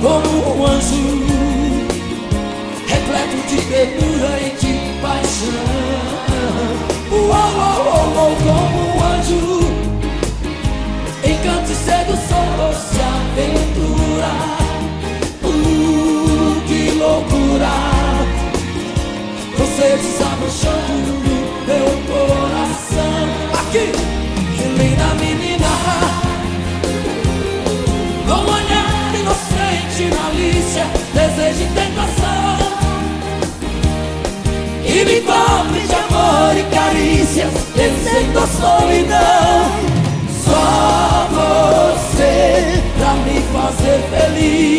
como um anjo, repleto de ternura e de paixão. Uou, uou, uou, como um anjo, encanto e sedução, doce aventura. Uh, que loucura! Você desabrochando no meu coração. Aqui, que linda menina, desejo e tentação. E me cobre de amor e carícias, descendo a solidão. Só você pra me fazer feliz.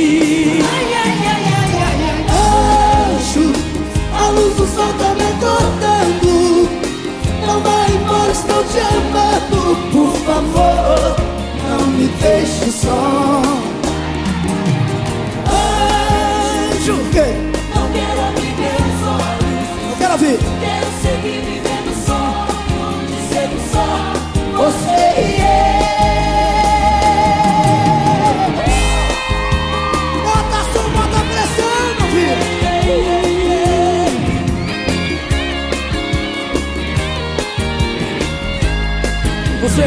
Quê? Não quero viver olhos, Eu quero ouvir. Quero seguir vivendo só, de ser só. Você e eu. Bota som, bota pressão, meu filho. Você,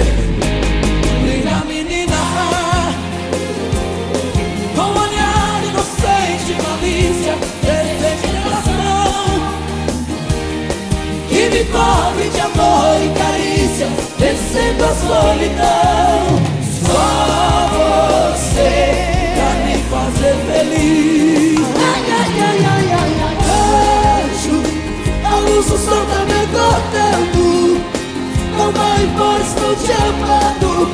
cobre de amor e carícia, descendo a solidão. Só você pra me fazer feliz. Ai, ai, ai, ai, ai, ai Anjo, a luz do sol tá me acordando Não vai embora, estou te amando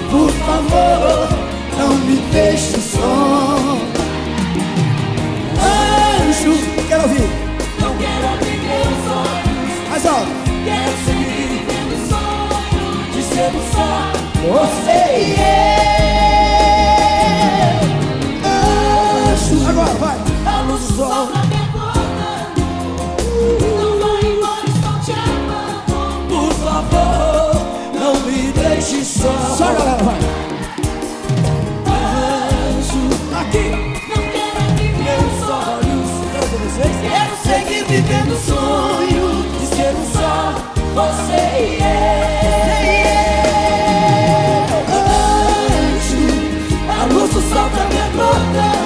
você e eu. Anjo, agora vai A luz do sol Oh, than